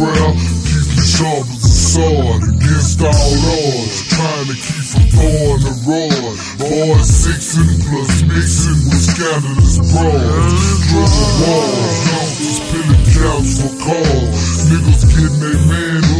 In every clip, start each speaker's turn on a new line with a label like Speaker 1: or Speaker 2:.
Speaker 1: prayer keep as a sword against all odds. Trying to keep from the rod. Boys sixing plus mixing with scandalous broads. Triple walls, youngsters spilling caps for calls. Niggas getting their manhood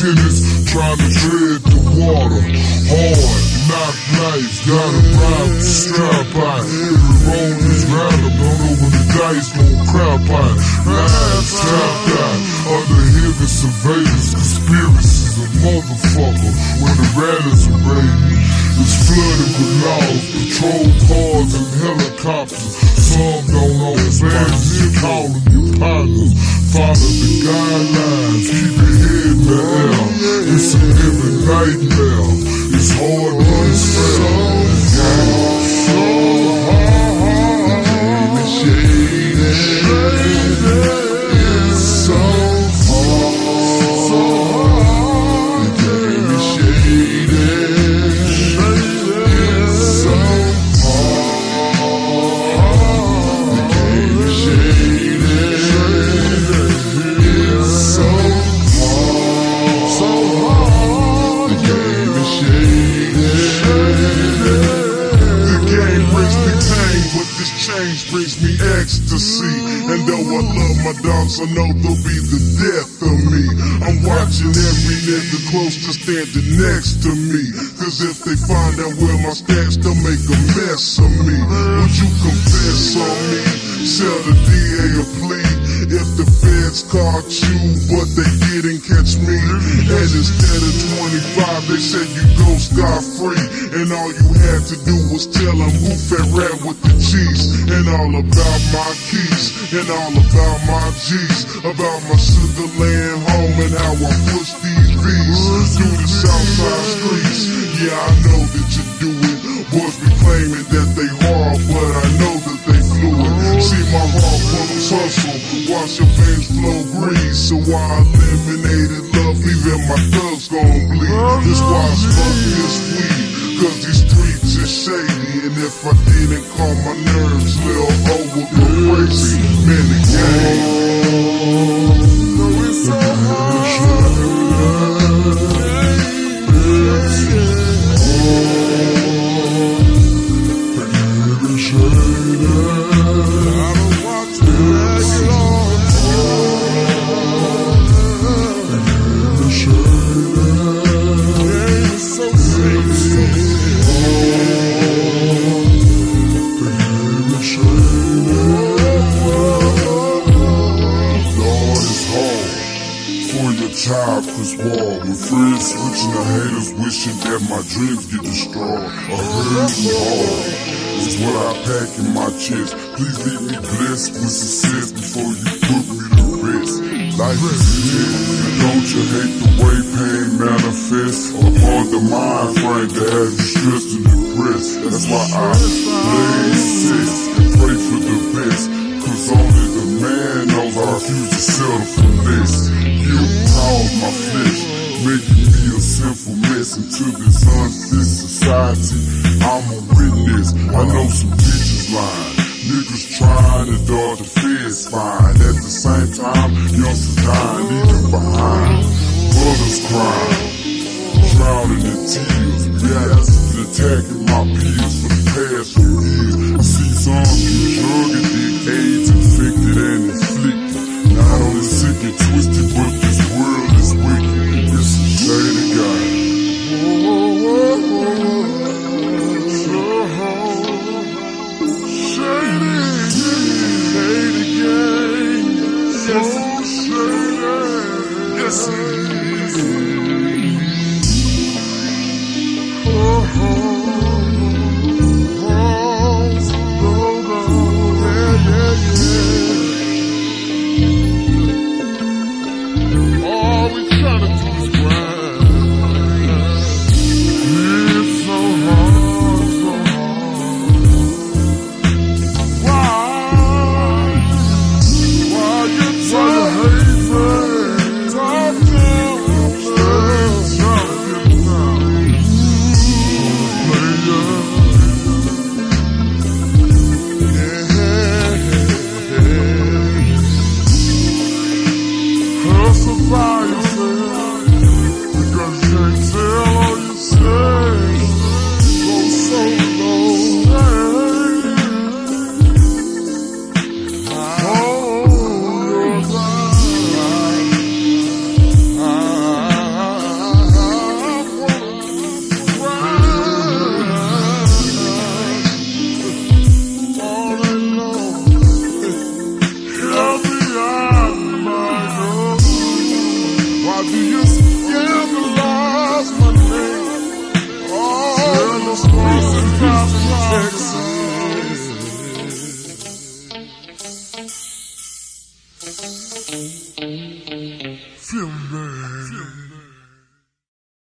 Speaker 1: tennis, trying to tread the water. Hard, knock life, gotta ride the strap out. Every roll is random, don't know when the dice gon' crap out. Lives tapped out, under heavy surveillance, conspiracies a motherfucker. When the rallies are raiding, it's flooded with laws, patrol cars and helicopters. Some don't understand, you calling change brings me ecstasy. And though I love my dogs, I know they'll be the death of me. I'm watching every nigga close to standing next to me. Cause if they find out where my stats, they'll make a mess of me. Would you confess on me? Sell the DA a plea. If caught you, but they didn't catch me. And instead of 25, they said you go scot free. And all you had to do was tell them who fed rat with the cheese. And all about my keys. And all about my G's. About my Sugarland home and how I push these V's through the Southside streets. Yeah, I know that you do it. Boys be claiming that they hard, but I know that they fluid. See my heart hustle, watch your veins flow green. So I eliminated love, even my thugs gon' bleed. This why I smoke this weed, cause these streets is shady. And if I didn't calm my nerves, Lil' O would go crazy. Man, the game. Chris Wall. When friends switching to haters, wishing that my dreams get destroyed. A hurting hard is what I pack in my chest. Please leave me blessed with success before you put me to rest. Life is dead. Don't you hate the way pain manifests upon the mind frame to have you stressed and depressed? That's why I play sex and pray for the best. Cause only the man knows I refuse to settle for crawls my flesh, making me a sinful mess into this unfit society. I'm a witness, I know some bitches lying. Niggas trying to dodge the feds fine. At the same time, youngsters dying, leaving behind. Brothers crying, drowning in tears. Reacting and attacking my peers for the past few years. I see some drug addicted, AIDS infected and inflicted. Not only sick and twisted,
Speaker 2: scandalize